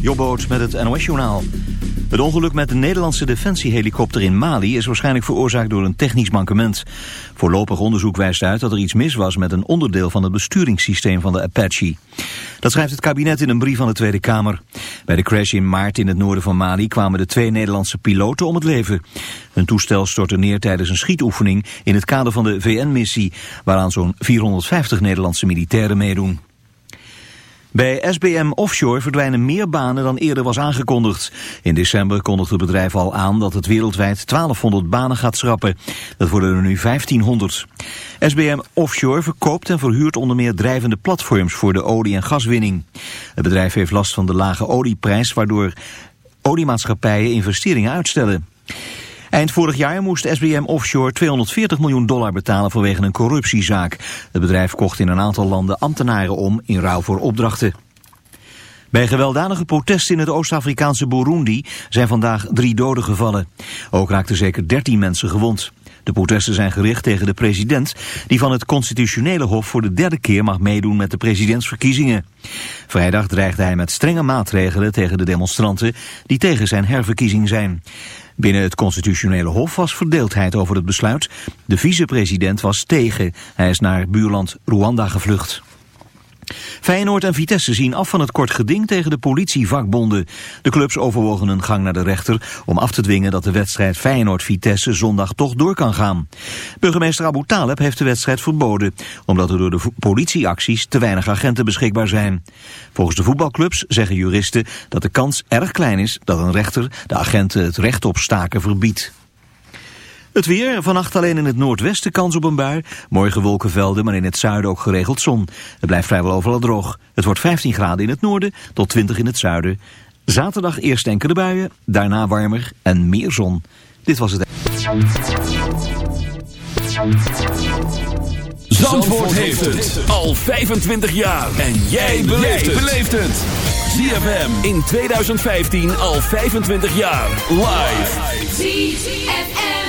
Jobboot met het NOS-journaal. Het ongeluk met de Nederlandse defensiehelikopter in Mali is waarschijnlijk veroorzaakt door een technisch mankement. Voorlopig onderzoek wijst uit dat er iets mis was met een onderdeel van het besturingssysteem van de Apache. Dat schrijft het kabinet in een brief aan de Tweede Kamer. Bij de crash in maart in het noorden van Mali kwamen de twee Nederlandse piloten om het leven. Hun toestel stortte neer tijdens een schietoefening in het kader van de VN-missie, waaraan zo'n 450 Nederlandse militairen meedoen. Bij SBM Offshore verdwijnen meer banen dan eerder was aangekondigd. In december kondigde het bedrijf al aan dat het wereldwijd 1200 banen gaat schrappen. Dat worden er nu 1500. SBM Offshore verkoopt en verhuurt onder meer drijvende platforms voor de olie- en gaswinning. Het bedrijf heeft last van de lage olieprijs waardoor oliemaatschappijen investeringen uitstellen. Eind vorig jaar moest SBM Offshore 240 miljoen dollar betalen vanwege een corruptiezaak. Het bedrijf kocht in een aantal landen ambtenaren om in ruil voor opdrachten. Bij gewelddadige protesten in het Oost-Afrikaanse Burundi zijn vandaag drie doden gevallen. Ook raakten zeker 13 mensen gewond. De protesten zijn gericht tegen de president... die van het constitutionele hof voor de derde keer mag meedoen met de presidentsverkiezingen. Vrijdag dreigde hij met strenge maatregelen tegen de demonstranten... die tegen zijn herverkiezing zijn. Binnen het constitutionele hof was verdeeldheid over het besluit. De vicepresident was tegen. Hij is naar buurland Rwanda gevlucht. Feyenoord en Vitesse zien af van het kort geding tegen de politievakbonden. De clubs overwogen een gang naar de rechter om af te dwingen dat de wedstrijd Feyenoord-Vitesse zondag toch door kan gaan. Burgemeester Abu Taleb heeft de wedstrijd verboden, omdat er door de politieacties te weinig agenten beschikbaar zijn. Volgens de voetbalclubs zeggen juristen dat de kans erg klein is dat een rechter de agenten het recht op staken verbiedt. Het weer, vannacht alleen in het noordwesten kans op een bui. Morgen wolkenvelden, maar in het zuiden ook geregeld zon. Het blijft vrijwel overal droog. Het wordt 15 graden in het noorden tot 20 in het zuiden. Zaterdag eerst enkele buien, daarna warmer en meer zon. Dit was het. Zandvoort heeft het al 25 jaar. En jij beleeft het. ZFM in 2015 al 25 jaar. Live.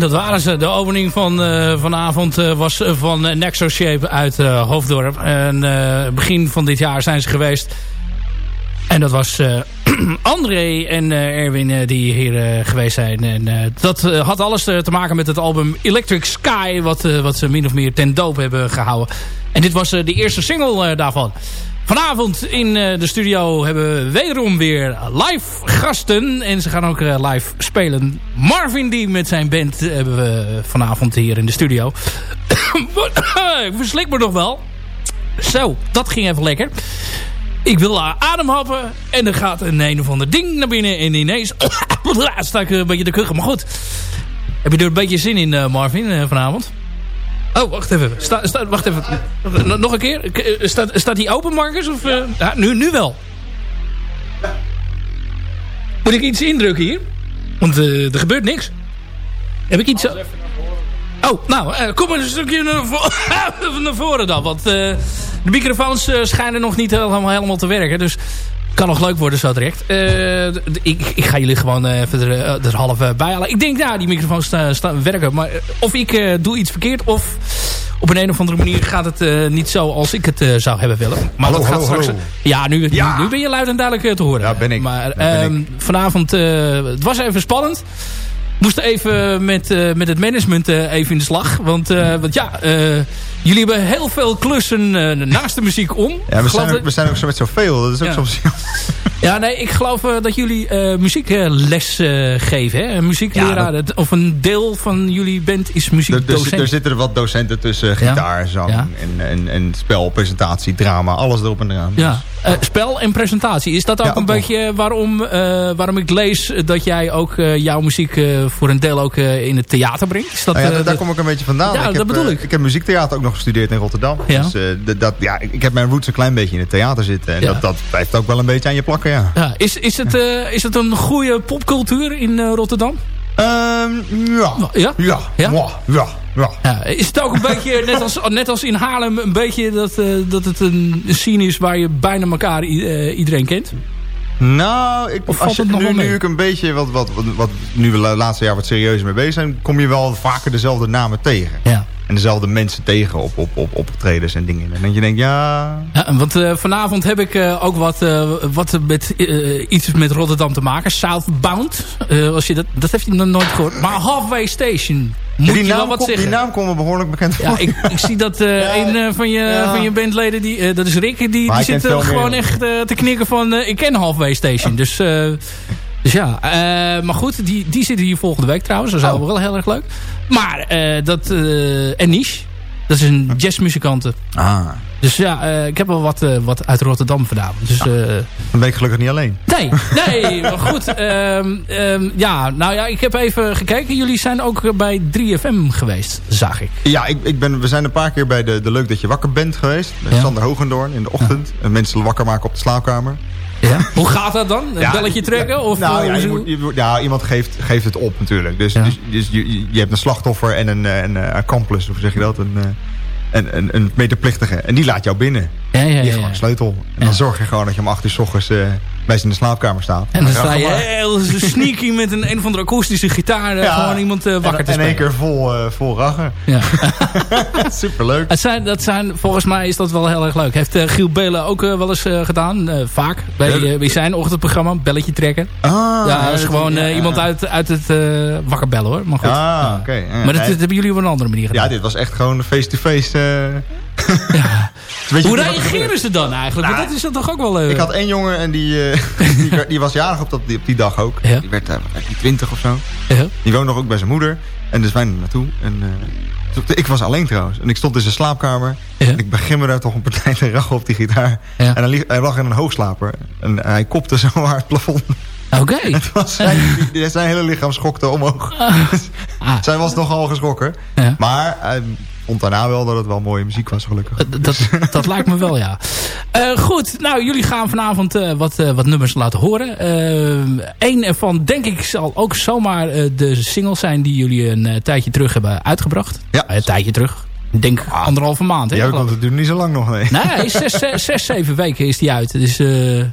Dat waren ze. De opening van uh, vanavond uh, was van uh, Nexo Shape uit Hoofddorp. En begin van dit jaar zijn ze geweest. En dat was André en Erwin die hier geweest zijn. En dat had alles te maken met het album Electric Sky. Wat, wat ze min of meer ten doop hebben gehouden. En dit was de eerste single daarvan. Vanavond in de studio hebben we wederom weer live gasten. En ze gaan ook live spelen. Marvin die met zijn band hebben we vanavond hier in de studio. Ik verslik me nog wel. Zo, dat ging even lekker. Ik wil ademhappen. En er gaat een een of ander ding naar binnen. En ineens sta ik een beetje de kuchen. Maar goed. Heb je er een beetje zin in, Marvin, vanavond? Oh, wacht even. Sta, sta, wacht even. Nog een keer. Staat, staat die open, Marcus? Of, uh, ja, nu, nu wel. Moet ik iets indrukken hier? Want uh, er gebeurt niks. Heb ik iets... Oh, nou, uh, kom maar een stukje naar, vo naar voren dan. Want de microfoons schijnen nog niet helemaal, helemaal te werken. Dus kan nog leuk worden zo direct. Uh, ik, ik, ga jullie gewoon even er, er half bij halen. Ik denk, ja, die microfoons staan sta, werken. Maar of ik doe iets verkeerd of op een, een of andere manier gaat het niet zo als ik het zou hebben willen. Maar hallo, dat gaat straks... hallo. Ja, nu, Ja. Nu, nu ben je luid en duidelijk te horen. Ja, ben ik. Maar ben ehm, ik. vanavond, het was even spannend. Moest even met, uh, met het management uh, even in de slag. Want, uh, want ja, jullie hebben heel veel klussen naast de muziek om. Ja, we zijn, ook, dat- we zijn ook zo met zoveel. Dat is ook Ja. soms... Ja, nee, ik geloof eh, dat jullie eh, muziekles eh, geven. Hè? Een muziekleraar, Ja, het- of een deel van jullie band is Er, er, muziekdocent. er zitten er wat docenten tussen. Gitaar, zang. En, en, en spel, presentatie, drama. Alles erop en eraan. ja. Eh, spel en presentatie. Is dat ook een beetje waarom, eh, waarom ik lees dat jij ook eh, jouw muziek eh, voor een deel ook eh, in het theater brengt? Is dat, Nou eh, daar, kom ik een beetje vandaan. Ja, ik dat heb, bedoel eh, ik. Ik heb muziektheater ook nog gestudeerd in Rotterdam. Ja. Dus eh, dat, ja, ik, heb mijn roots een klein beetje in het theater zitten. En Ja. dat, dat blijft ook wel een beetje aan je plakken, ja. ja, is, is, het, eh, is het een goede popcultuur in eh, Rotterdam? Ehm, ja. Ja? Ja. Ja? Ja. Ja. ja. Ja, is het ook een beetje, net als, net als in Haarlem, een beetje dat, dat het een scene is waar je bijna elkaar iedereen kent? Nou, ik, als je, nu, nu ik een beetje, wat, wat, wat, wat nu we het laatste jaar wat serieuzer mee bezig zijn... kom je wel vaker dezelfde namen tegen. Ja. En dezelfde mensen tegen op, op, op optredens en dingen. En dan je denkt, ja... Ja, want eh, vanavond heb ik eh, ook wat, eh, wat met, iets met Rotterdam te maken. Southbound. Als je dat, dat heeft hij nog nooit gehoord. Maar Halfway Station. Moet die, je wel naam wat die naam komt me behoorlijk bekend voor. Ja, ik, ik zie dat een van, je, Ja. van je bandleden, die, dat is Rick, die, die zit gewoon echt te knikken van... ik ken Halfway Station. Dus, dus ja, eh, maar goed, die, die zitten hier volgende week trouwens. Dat is Oh. wel heel erg leuk. Maar eh, dat... eh en Niche, dat is een jazzmuzikante. Ah, Dus ja, ik heb wel wat, wat uit Rotterdam vanavond. Dus, eh, dan ben ik gelukkig niet alleen. nee, nee, maar goed. ehm, ehm, ja, nou ja, ik heb even gekeken. Jullie zijn ook bij 3FM geweest, zag ik. Ja, ik, ik ben, we zijn een paar keer bij de, de Leuk Dat Je Wakker bent geweest. Ja. Sander Hogendoorn in de ochtend. En mensen wakker maken op de slaapkamer. Ja. Hoe gaat dat dan? Een Ja, belletje trekken? Of, nou, eh, ja, je moet, je moet- iemand geeft, geeft het op natuurlijk. Dus, dus, dus je, je hebt een slachtoffer en een, eh, een, eh, accomplice, of hoe zeg je dat? Een, eh, een, een, een medeplichtige. En die laat jou binnen. ja, ja, Die heeft gewoon een sleutel. En dan zorg je gewoon dat je om acht uur 's ochtends bij ze in de slaapkamer staat. En dan sta je heel sneaky met een een of andere akoestische gitaar eh, Ja. gewoon iemand eh, wakker en, te En één spelen. keer vol, eh, vol rachen. Ja. Superleuk. Het zijn, dat zijn, volgens mij is dat wel heel erg leuk. Heeft Giel Belen ook wel eens gedaan. vaak. Bij, bij zijn ochtendprogramma. Belletje trekken. Ah, ja, dat is gewoon iemand uit, uit het wakker bellen hoor. Maar goed. Ah. Maar dat, hebben jullie op een andere manier gedaan. Ja, dit was echt gewoon face-to-face. Je Hoe er reageren ze dan eigenlijk? Nou, Want dat is dan toch ook wel... eh, Ik had één jongen en die, eh, die, die was jarig op, dat, die, op die dag ook. Ja. Die werd eh, werd die 20 of zo. ja. Die woonde nog ook bij zijn moeder. En dus wij naartoe. En, eh, ik was alleen trouwens. En ik stond in zijn slaapkamer. Ja. En ik begin me daar toch een partij te rachen op die gitaar. Ja. En hij, lag in een hoogslaper. En hij kopte zo hard het plafond. Oké. Was zijn, zijn hele lichaam schokte omhoog. Ah. Zij was nogal geschrokken. Ja. Maar vond daarna wel dat het wel mooie muziek was gelukkig. Dat, dat lijkt me wel, ja. Eh, goed, nou, jullie gaan vanavond eh, wat, eh, wat nummers laten horen. Eén ervan, denk ik, zal ook zomaar eh, de single zijn... die jullie een eh, tijdje terug hebben uitgebracht. Ja. Eh, een tijdje terug. Ik denk anderhalve maand, hè? Ja, want het duurt niet zo lang nog mee. Nee, zes, zes, zes, zeven weken is die uit. Dus, eh,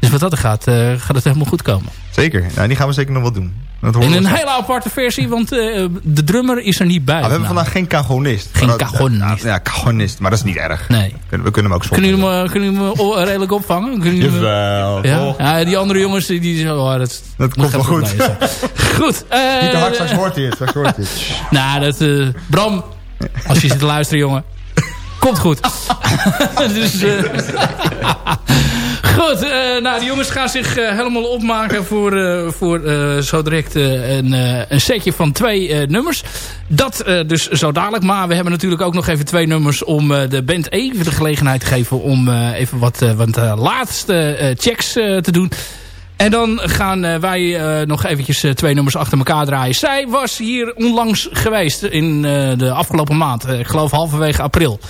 Dus wat dat er gaat, eh, gaat het helemaal goed komen. Zeker. Nou, die gaan we zeker nog wel doen. Dat In een hele aparte versie, want eh, de drummer is er niet bij. Ah, we hebben Nou, vandaag geen cagonist. Geen cagonist. Ja, cagonist. Maar dat is niet erg. Nee. We kunnen hem ook zonder. Kunnen jullie me, kunnen jullie o- redelijk opvangen? Kunnen Jawel. ja? die andere jongens die, die zeggen, oh, dat, Dat komt wel goed. goed. eh, Niet te hard, straks hoort hij het. Straks hoort hij het. Nou, dat, eh, Bram, als je zit te luisteren, jongen. Komt goed. dus, eh, goed, eh, nou, de jongens gaan zich eh, helemaal opmaken voor, eh, voor zo direct een, een setje van twee nummers. Dat dus zo dadelijk. Maar we hebben natuurlijk ook nog even twee nummers om de band even de gelegenheid te geven om even wat, wat laatste checks te doen. En dan gaan wij nog eventjes twee nummers achter elkaar draaien. Zij was hier onlangs geweest in de afgelopen maand. Ik geloof halverwege april.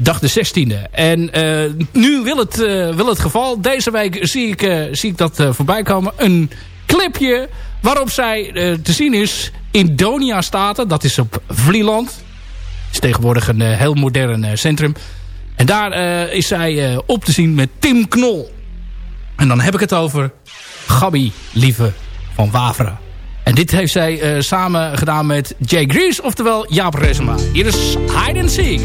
Dag de 16e. En eh, nu wil het, eh, wil het geval. Deze week zie ik, eh, zie ik dat voorbij komen. Een clipje waarop zij te zien is in Donia Staten. Dat is op Vlieland. Is tegenwoordig een heel modern centrum. En daar is zij op te zien met Tim Knol. En dan heb ik het over Gabi Lieve van Waveren. En dit heeft zij samen gedaan met Jay Grease, oftewel Jaap Resema. Hier is Hide and Seek.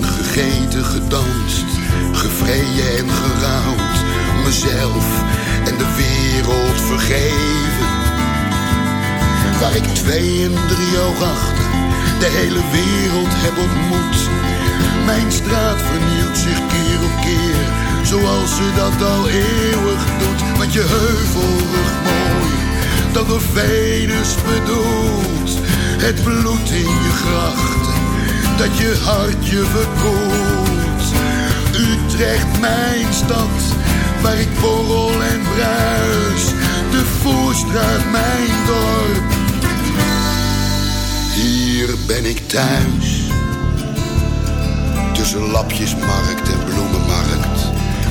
Gegeten, gedanst, gevreden en gerouwd, mezelf en de wereld vergeven. Waar ik twee en drie oog achter de hele wereld heb ontmoet. Mijn straat vernielt zich keer op keer, zoals ze dat al eeuwig doet. Want je heuvelrug mooi, dat door Venus bedoelt. Het bloed in je grachten, dat je hart je. Utrecht, mijn stad, waar ik borrel en bruis. De Voorstraat, mijn dorp. Hier ben ik thuis. Tussen lapjesmarkt en bloemenmarkt.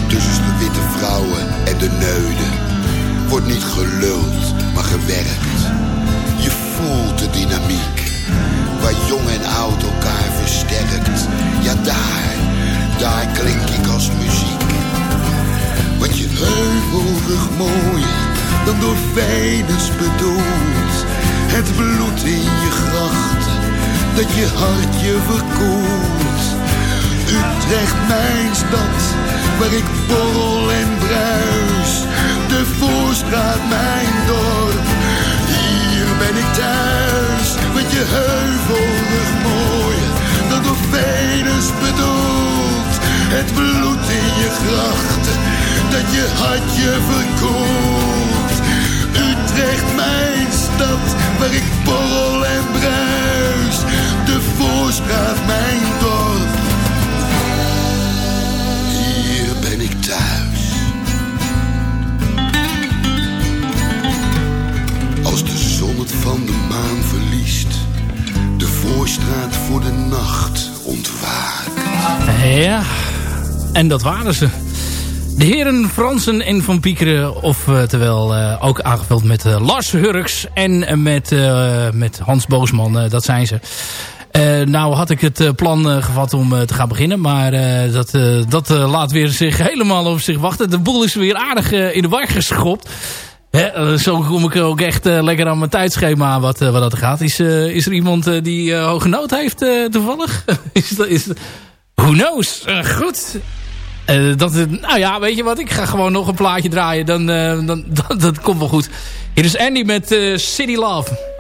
Tussen de witte vrouwen en de neuden. Wordt niet geluld, maar gewerkt. Je voelt de dynamiek. Waar jong en oud elkaar versterkt. Ja, daar, daar klink ik als muziek. Want je heuvelrug mooier dan door Venus bedoeld. Het bloed in je grachten, dat je hart je verkoelt. Utrecht, mijn stad, waar ik borrel en bruis. De Voorstraat, mijn dorp, hier ben ik thuis. Je heuvelrug mooier dan door Venus bedoeld. Het bloed in je grachten, dat je hart je verkoelt. Utrecht, mijn stad, waar ik borrel en bruis. De Voorstraat, mijn dorp. Voor de nacht ontwaakt. Ja, en dat waren ze. De heren Fransen en Van Piekeren, of terwijl eh, ook aangevuld met eh, Lars Hurks en eh, met, met Hans Boosman, dat zijn ze. Nou had ik het plan eh, gevat om te gaan beginnen, maar dat, dat laat weer zich helemaal op zich wachten. De boel is weer aardig in de war geschopt. Eh, zo kom ik ook echt eh, lekker aan mijn tijdschema wat, eh, wat dat gaat. Is, is er iemand die hoge nood heeft toevallig? is dat, is, who knows? Goed. Dat, nou ja, weet je wat? Ik ga gewoon nog een plaatje draaien. Dan, dan, dat, dat komt wel goed. Hier is Andy met City Love.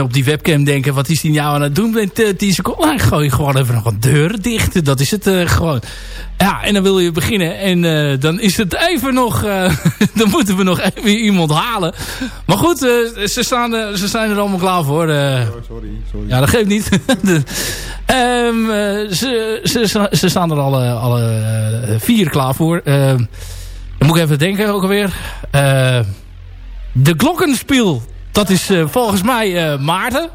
Mensen op die webcam denken, wat is die nou aan het doen met eh, 10 seconden? Nou, gooi gewoon even nog een deur dicht. Dat is het eh, gewoon. Ja, en dan wil je beginnen. En eh, dan is het even nog... eh, dan moeten we nog even iemand halen. Maar goed, eh, ze, staan, eh, ze zijn er allemaal klaar voor. eh. sorry, sorry. ja, dat geeft niet. De- Ehm, eh, ze, ze, ze staan er alle, alle eh, vier klaar voor. Ehm, dan moet ik even denken ook alweer. Eh, de Glockenspiel. Dat is eh, volgens mij eh, Maarten.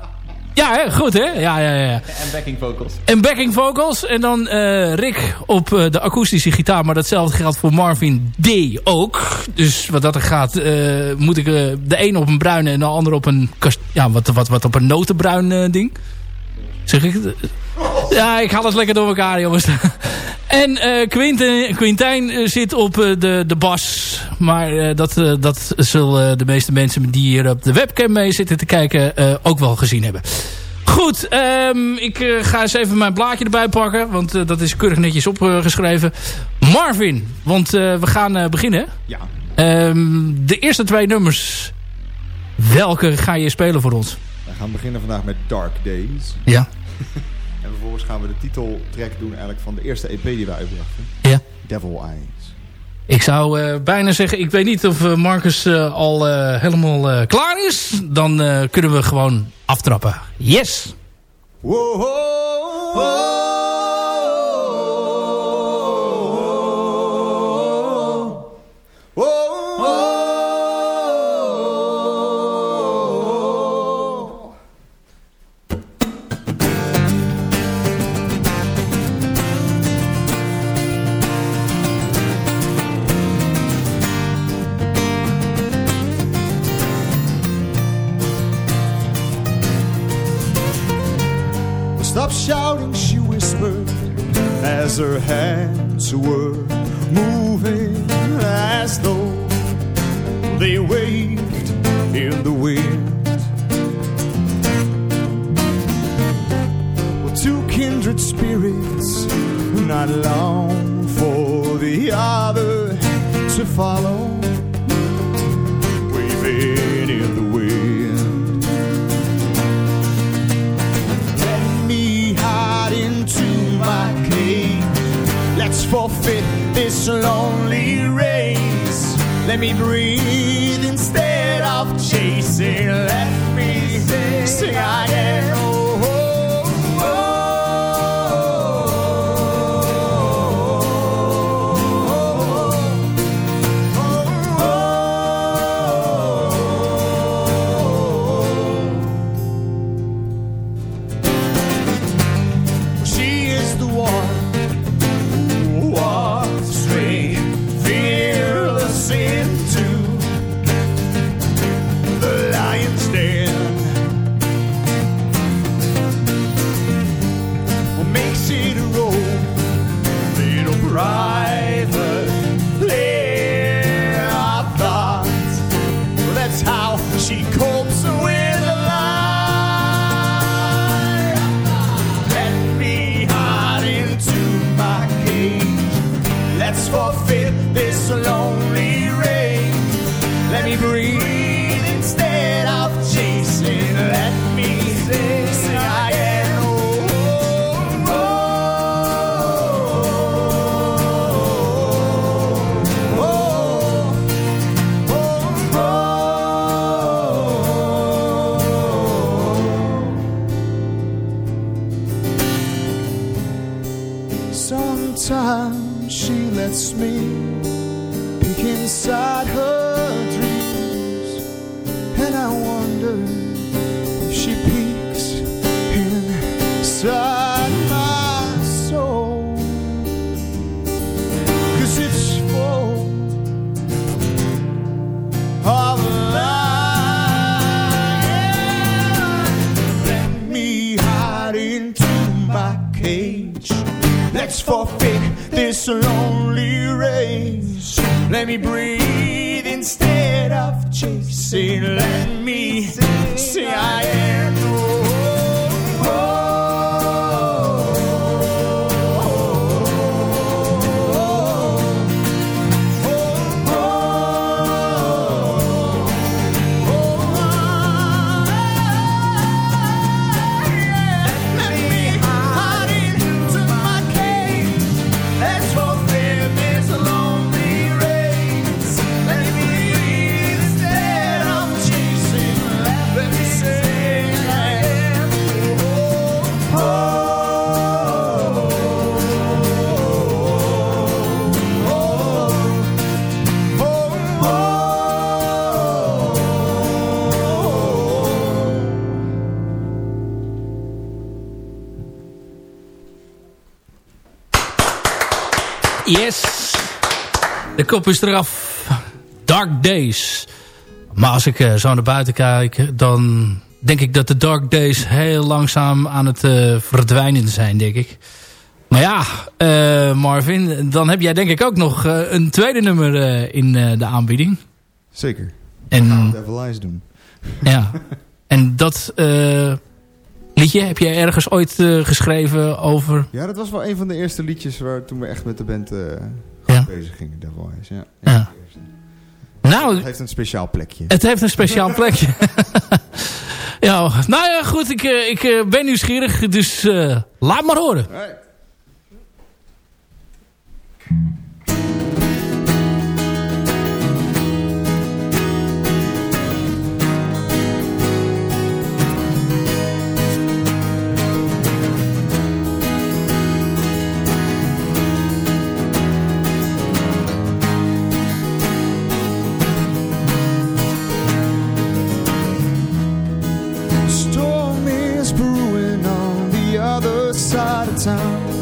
Ja, hè? goed hè? Ja, ja, ja. En backing vocals. En backing vocals. En dan eh, Rick op de akoestische gitaar. Maar datzelfde geldt voor Marvin D. ook. Dus wat dat er gaat, moet ik de een op een bruine en de ander op een, ja, wat, wat, wat op een notenbruin ding. Zeg ik het? Ja, ik haal het lekker door elkaar, jongens. En eh Quinten, Quintijn eh, zit op eh, de, de bas. Maar dat, dat zullen de meeste mensen die hier op de webcam mee zitten te kijken ook wel gezien hebben. Goed, ehm, ik ga eens even mijn blaadje erbij pakken. Want dat is keurig netjes opgeschreven. Marvin, want we gaan beginnen. Ja. Ehm, de eerste twee nummers. Welke ga je spelen voor ons? We gaan beginnen vandaag met Dark Days. Ja. En vervolgens gaan we de titeltrack doen eigenlijk van de eerste EP die wij uitbrachten. Ja. Devil Eyes. Ik zou eh, bijna zeggen, ik weet niet of eh, Marcus eh, al helemaal klaar is. Dan kunnen we gewoon aftrappen. Yes! De kop is eraf. Dark Days. Maar als ik eh, zo naar buiten kijk, dan denk ik dat de Dark Days heel langzaam aan het eh, verdwijnen zijn, denk ik. Maar ja, eh, Marvin, dan heb jij denk ik ook nog een tweede nummer in de aanbieding. Zeker. En, Devil Eyes doen. ja. en dat liedje heb jij ergens ooit geschreven over... Ja, dat was wel een van de eerste liedjes waar toen we echt met de band. Bezig gingen. Devil Eyes, ja. Ja. Nou, Het heeft een speciaal plekje. Het heeft een speciaal plekje. ja, nou ja, goed. Ik, eh, ik eh, ben nieuwsgierig. Dus eh, laat maar horen. Other side of town.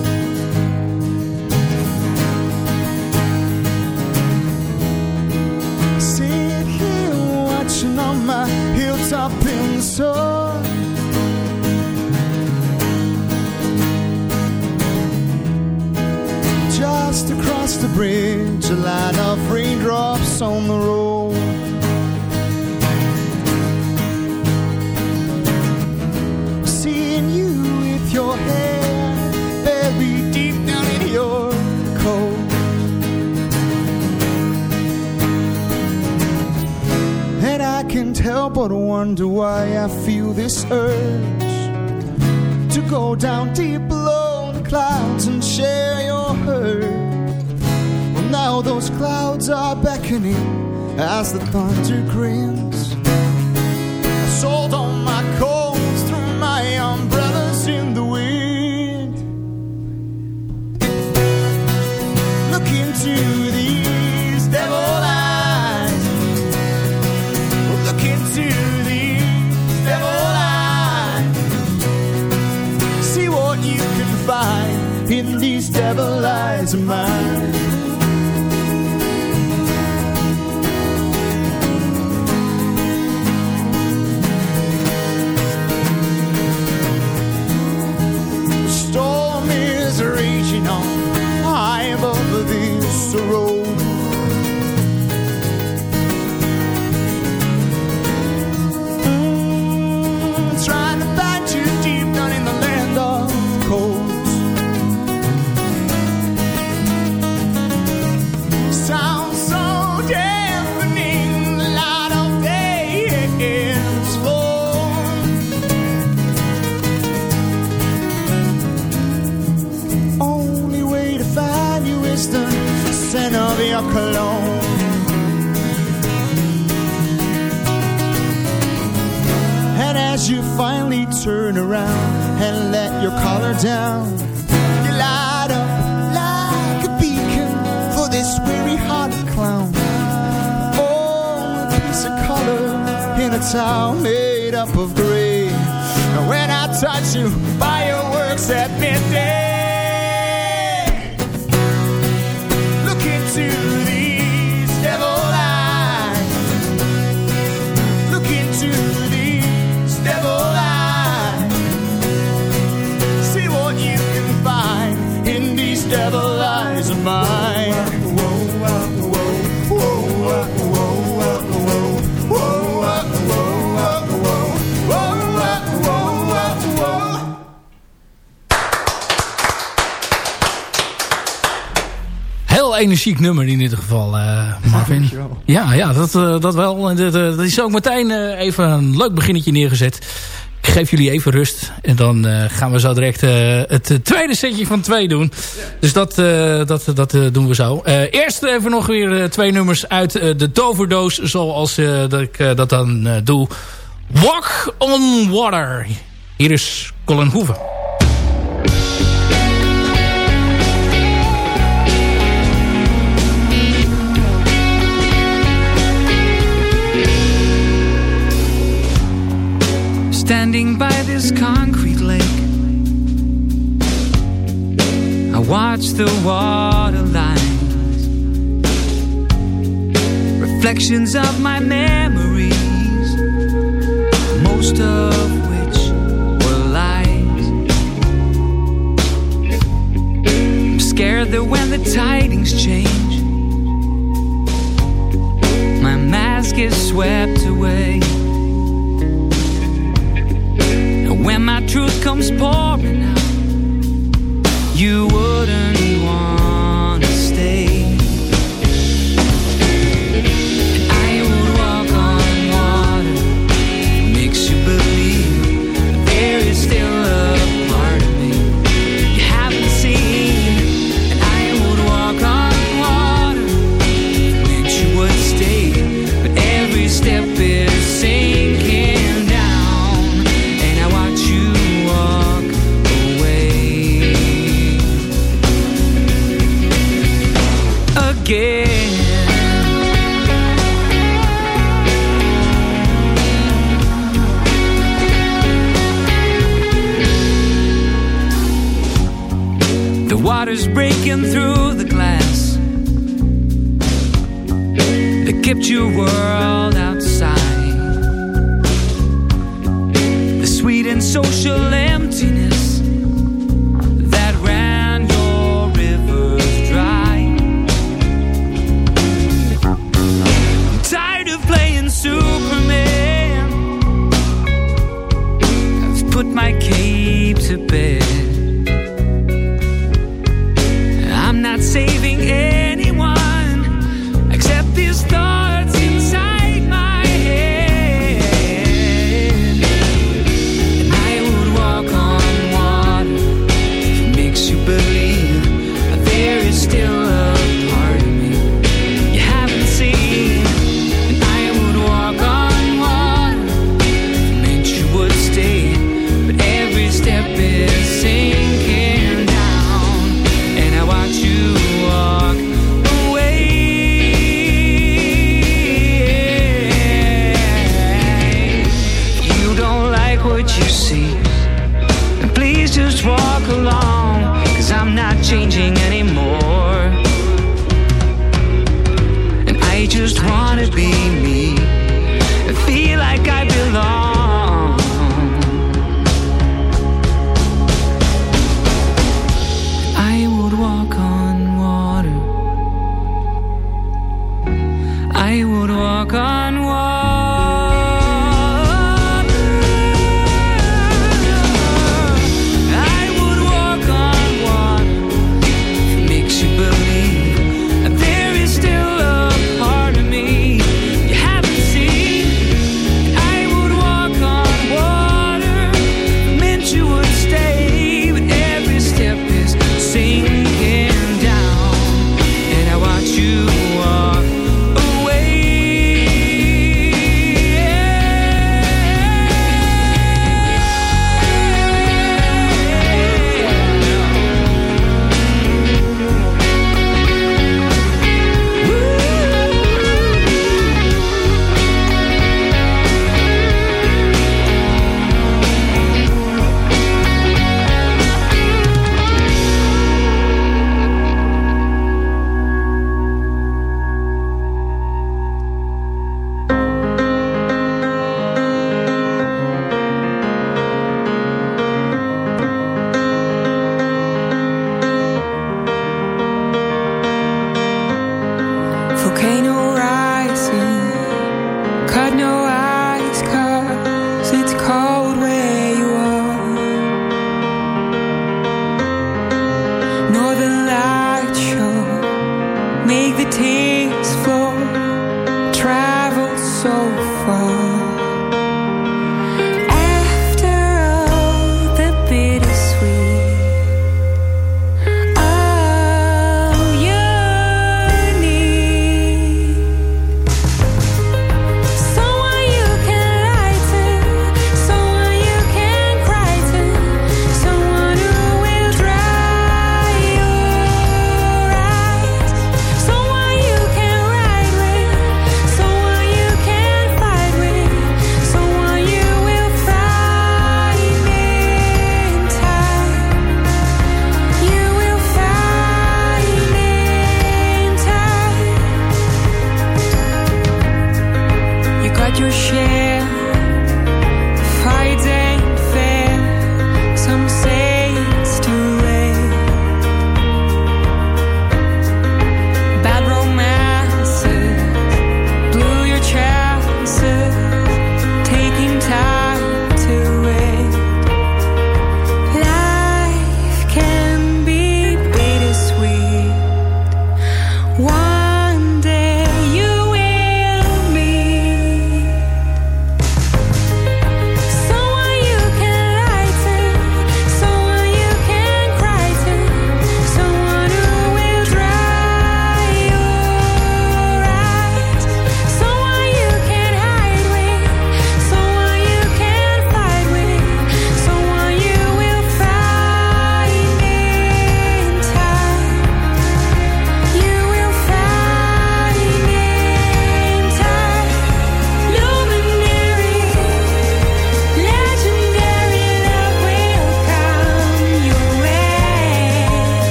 Sit here watching on my hilltop in the sun. Just across the bridge, a line of raindrops on the road. But wonder why I feel this urge to go down deep below the clouds and share your hurt. Well, now those clouds are beckoning as the thunder grins. Devil eyes of mine. Storm is raging on high above this road. cologne. And as you finally turn around and let your collar down, you light up like a beacon for this weary-hearted clown. Oh, a piece of color in a town made up of gray. And when I touch you, fireworks at midday. Energiek nummer in dit geval, eh Marvin. Ja, ja dat, eh, dat wel. Dat, eh, dat is ook meteen even een leuk beginnetje neergezet. Ik geef jullie even rust. En dan gaan we zo direct het tweede setje van twee doen. Dus dat, dat, dat doen we zo. Eerst even nog weer twee nummers uit de toverdoos. Zoals dat ik dat dan doe. Walk on Water. Hier is Colin Hoeven. Standing by this concrete lake. I watch the water lines Reflections of my memories Most of which were lies. I'm scared that when the tidings change My mask is swept away when my truth comes pouring out, you wouldn't breaking through the glass that kept your world outside. The sweet and social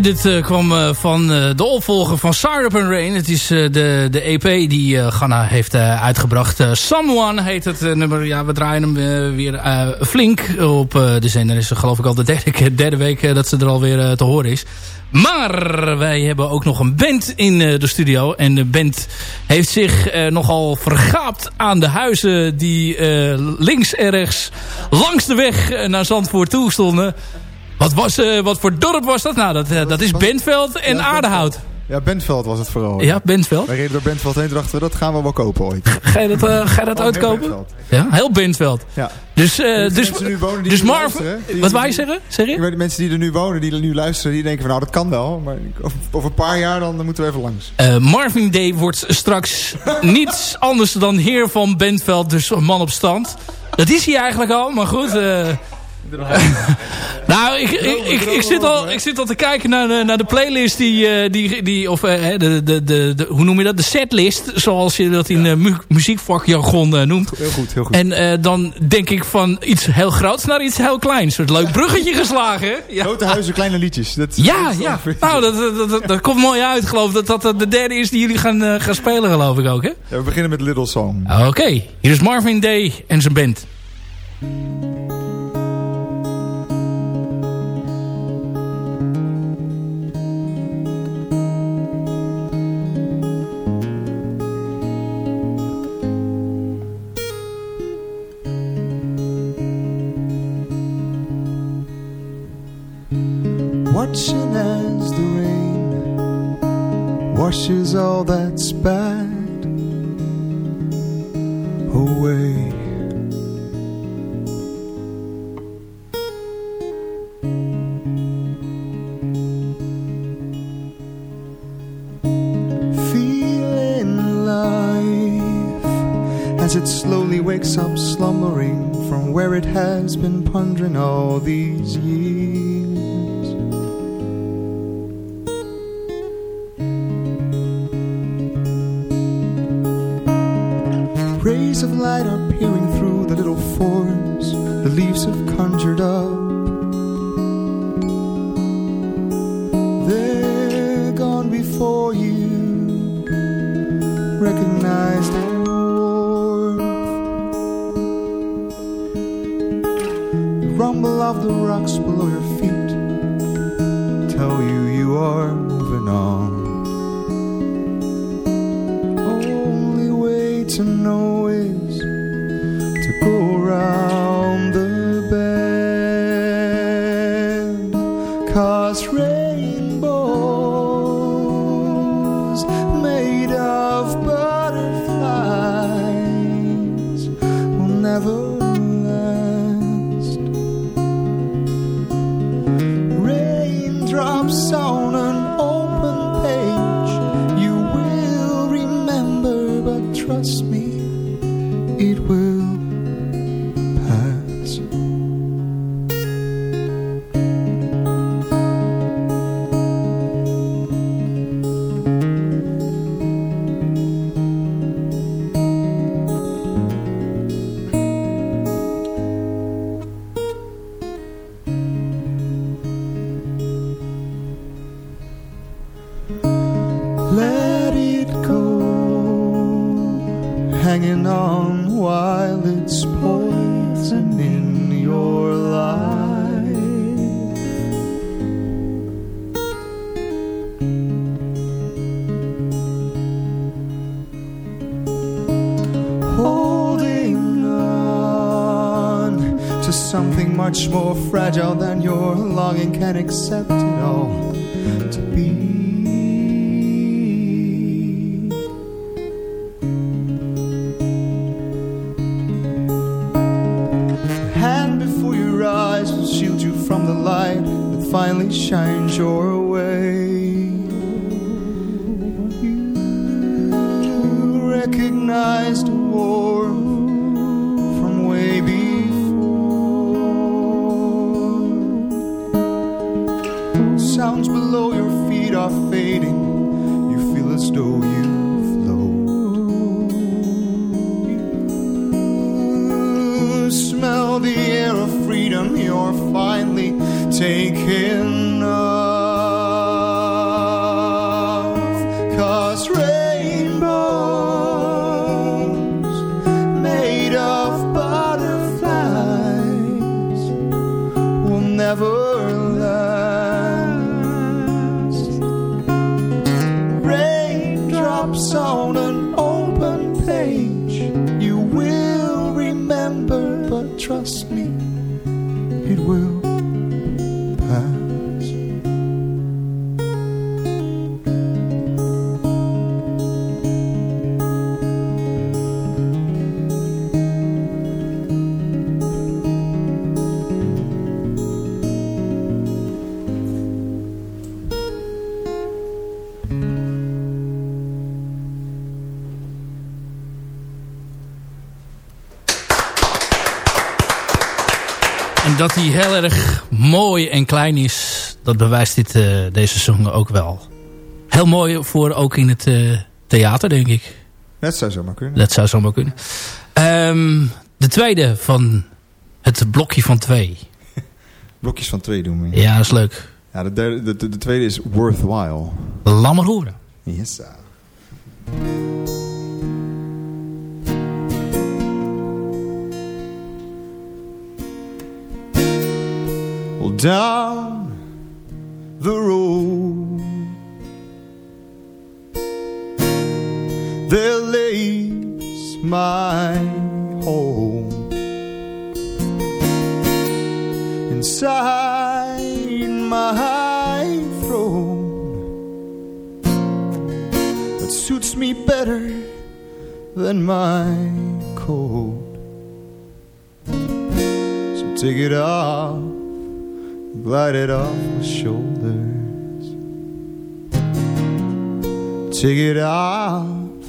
Dit eh, kwam eh, van eh, de opvolger van Syrup and Rain. Het is de, de EP die Ghana heeft uitgebracht. Someone heet het nummer. Ja, we draaien hem weer flink op de zender. is geloof ik al de derde, derde week dat ze er alweer te horen is. Maar wij hebben ook nog een band in de studio. En de band heeft zich nogal vergaapt aan de huizen die links en rechts langs de weg naar Zandvoort toe stonden. Wat, was, eh, wat voor dorp was dat nou? Dat, eh, dat is Bentveld en Ja, Aardehout. Ja, Bentveld was het vooral. Ja, Bentveld. Wij reden door Bentveld heen en dachten we, dat gaan we wel kopen ooit. Ga je dat, eh, ga je dat Oh? Bentveld. Ja, heel Bentveld. Ja. Dus, Die dus, die dus Marv... die- Wat je zeggen? Zeg je? de mensen die er nu wonen, die er nu luisteren, die denken van nou dat kan wel. Maar over, een paar jaar dan, dan moeten we even langs. Marvin Day wordt straks niets anders dan heer van Bentveld. Dus een man op stand. Dat is hij eigenlijk al, maar goed. nou, ik, ik, ik, ik, zit al, ik zit al te kijken naar de, naar de playlist die, eh, die, die of eh, de, de, de, de, hoe noem je dat? De setlist, zoals je dat in eh, mu muziekvakjargon noemt. Heel goed, heel goed. En dan denk ik van iets heel groots naar iets heel kleins. Een soort leuk bruggetje geslagen? Ja. Grote huizen, kleine liedjes. Dat, Ja, ja. Nou, dat, dat, dat, dat komt mooi uit. Ik geloof dat dat de derde is die jullie gaan, gaan spelen, geloof ik ook, hè? Ja, we beginnen met Little Song. Oké, hier is Marvin Day en zijn band. All that's bad away. Light are peering through the little forms the leaves have conjured up. They're gone before you, recognized in warmth. The rumble of the rocks below your feet tell you you are moving on. Only way to know is around. Finally shines your erg mooi en klein is, dat bewijst dit, eh, deze song ook wel. Heel mooi voor ook in het eh, theater, denk ik. Dat zou zomaar kunnen. Dat zou zomaar kunnen. Ehm, de tweede van het blokje van twee. Blokjes van twee doen we. Ja, dat is leuk. Ja, de, derde, de, de, de tweede is Worthwhile. Laat maar horen. Yes, sir. Down the road. There lays my home inside my throne. That suits me better than my coat. So take it off, glided off my shoulders. Take it off,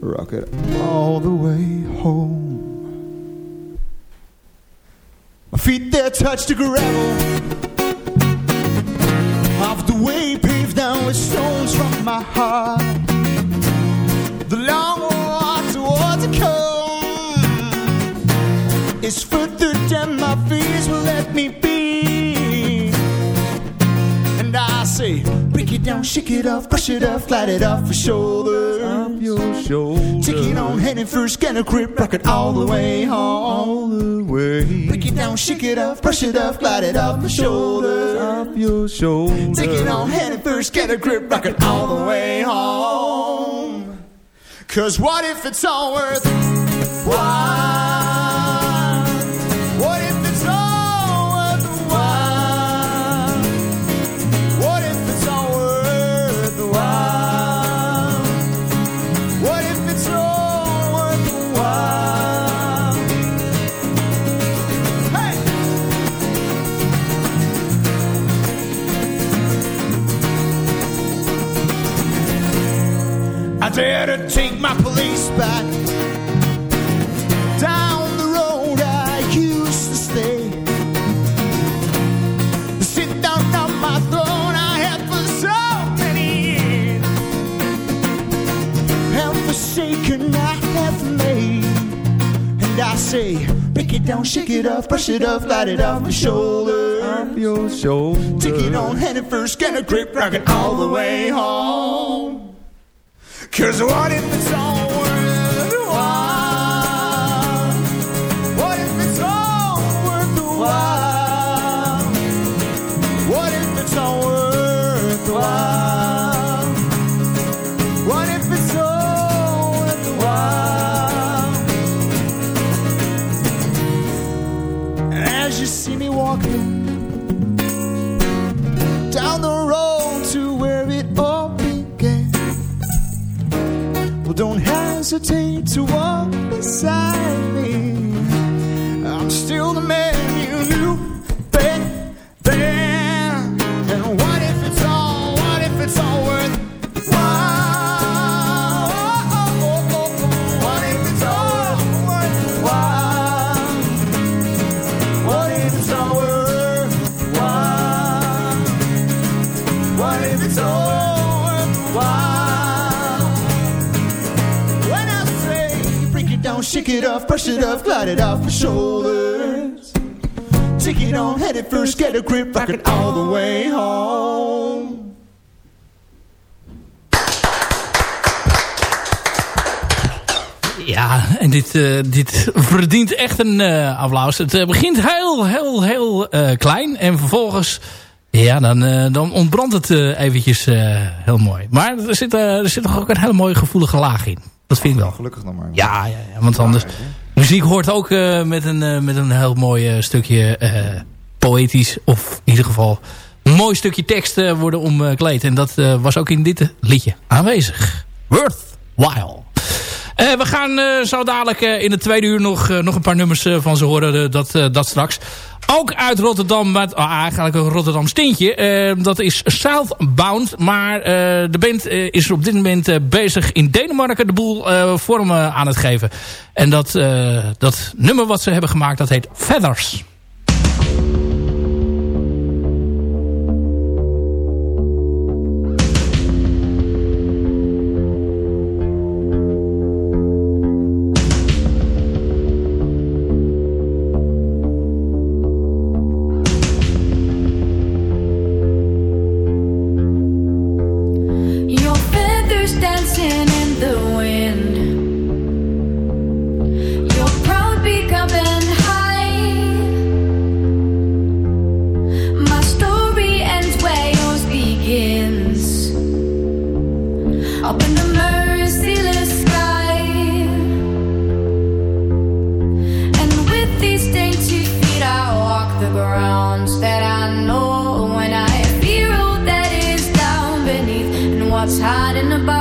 rock it all the way home. My feet there touched the gravel of the way paved down with stones from my heart. The long walk towards the comb is further than my fears will let me be. Say, break it down, shake it off, brush it off, glide it off your shoulders. Off your shoulders. Take it on, head and first, get a grip, rock it all the way home. All the way. Break it down, shake it off, brush it off, glide it off your shoulders. Off your shoulders. Take it on, head and first, get a grip, rock it all the way home. Cause what if it's all worth while? Back down the road I used to stay. Sit down on my throne I had for so many years. Have forsaken, I have made. And I say, break it down, shake it off, brush it off, light it off my shoulder. Off your shoulder. Take it on, hand it first, get a grip, rock it all the way home. Cause what if hesitate to walk beside it off, brush it off, glide it off your shoulders. Take it on, head it first, get a grip, rock it all the way home. Ja, en dit, eh, dit verdient echt een eh, applaus. Het eh, begint heel, heel, heel klein. En vervolgens, ja, dan, dan ontbrandt het eventjes heel mooi. Maar er zit, er zit toch ook een hele mooie gevoelige laag in. Dat vind ik wel. Gelukkig nog maar. Ja, ja, ja want anders... Muziek hoort ook eh, met, een, eh, met een heel mooi eh, stukje poëtisch. Of in ieder geval een mooi stukje tekst worden omkleed. En dat was ook in dit liedje aanwezig. Worthwhile. Eh, we gaan eh, zo dadelijk eh, in het tweede uur nog, nog een paar nummers van ze horen. dat, dat straks. Ook uit Rotterdam, maar ah, eigenlijk een Rotterdam stintje. Dat is Southbound. Maar de band is op dit moment bezig in Denemarken de boel vorm eh, aan het geven. En dat, dat nummer wat ze hebben gemaakt, dat heet Feathers. What's hiding above.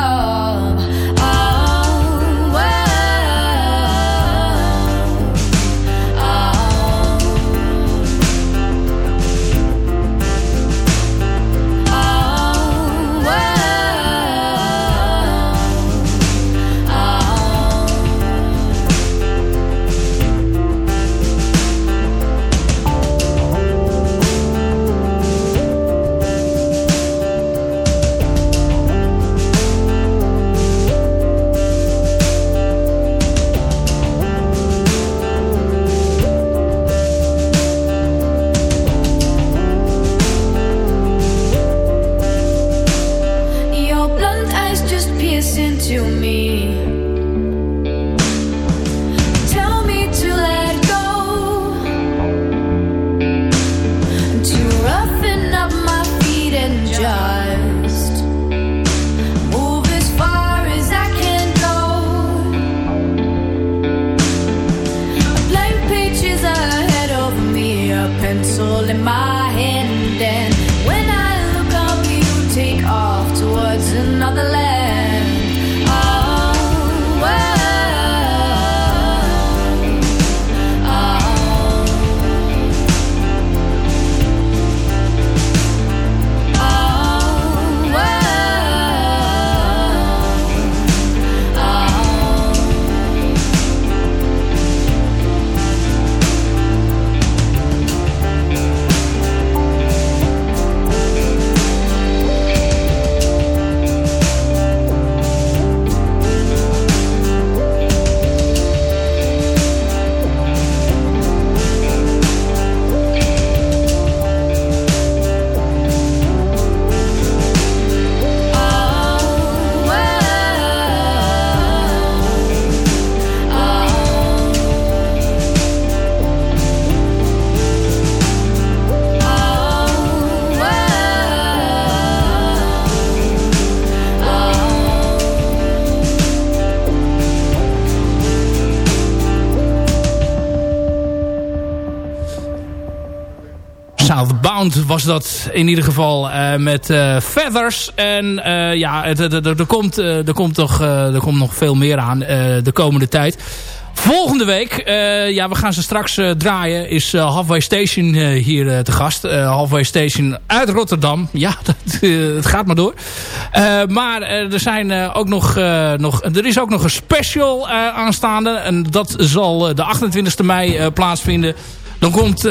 Was dat in ieder geval eh, met eh, Feathers. En eh, ja, er komt, er, komt toch, er komt nog veel meer aan de komende tijd. Volgende week, ja, we gaan ze straks draaien, is eh, Halfway Station hier te gast. Halfway Station uit Rotterdam. Ja, dat, het gaat maar door. Maar er, zijn, ook nog, nog, er is ook nog een special aanstaande. En dat zal de 28e mei plaatsvinden. Dan komt...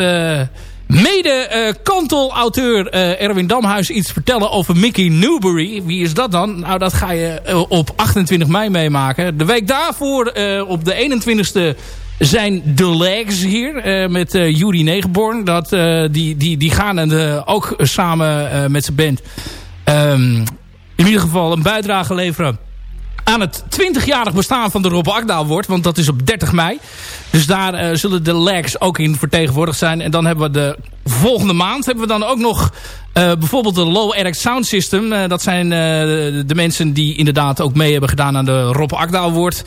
eh, Mede eh kantelauteur eh, Erwin Damhuis iets vertellen over Mickey Newbury. Wie is dat dan? Nou, dat ga je eh, op 28 mei meemaken. De week daarvoor, op de 21ste, zijn de Legs hier eh, met Yuri Negenborn. Dat, eh, die, die, die gaan en, ook samen met zijn band ehm, in ieder geval een bijdrage leveren aan het 20-jarig bestaan van de Rob Akda wordt. Want dat is op 30 mei. Dus daar eh, zullen de legs ook in vertegenwoordigd zijn. En dan hebben we de volgende maand hebben we dan ook nog eh, bijvoorbeeld de Low Erect Sound System. Eh, dat zijn de, mensen die inderdaad ook mee hebben gedaan aan de Rob Akda Award.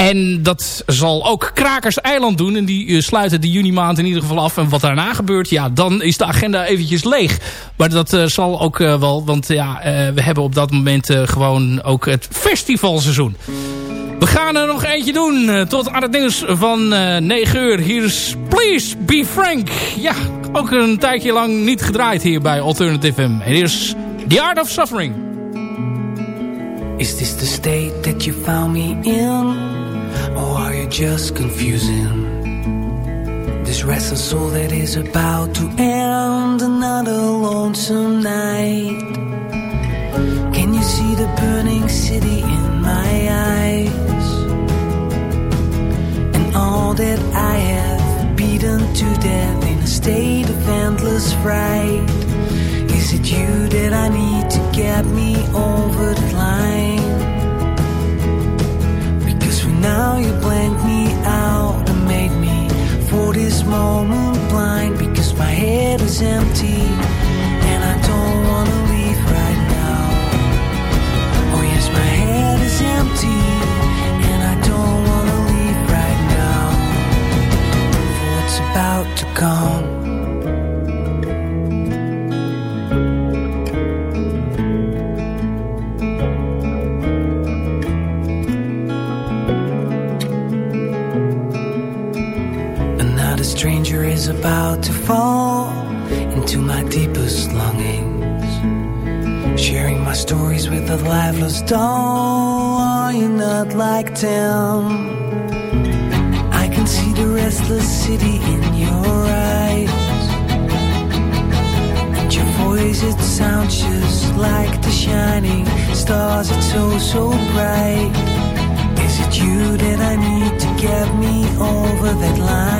En dat zal ook Krakers Eiland doen. En die eh, sluiten de juni maand in ieder geval af. En wat daarna gebeurt, ja, dan is de agenda eventjes leeg. Maar dat eh, zal ook eh, wel, want ja, we hebben op dat moment gewoon ook het festivalseizoen. We gaan er nog eentje doen tot aan het nieuws van eh 9 uur. Hier is Please Be Frank. Ja, ook een tijdje lang niet gedraaid hier bij Alternative M. En hier is The Art of Suffering. Is this the state that you found me in? Or are you just confusing? This restless soul that is about to end another lonesome night. Can you see the burning city in my eyes? And all that I have beaten to death in a state of endless fright. Is it you that I need to get me over the line? Now you blanked me out and made me for this moment blind. Because my head is empty and I don't wanna leave right now. Oh yes, my head is empty and I don't wanna leave right now. For what's about to come. About to fall into my deepest longings. Sharing my stories with a lifeless doll. Are you not like them? I can see the restless city in your eyes. And your voice, it sounds just like the shining stars. It's so, so bright. Is it you that I need to get me over that line?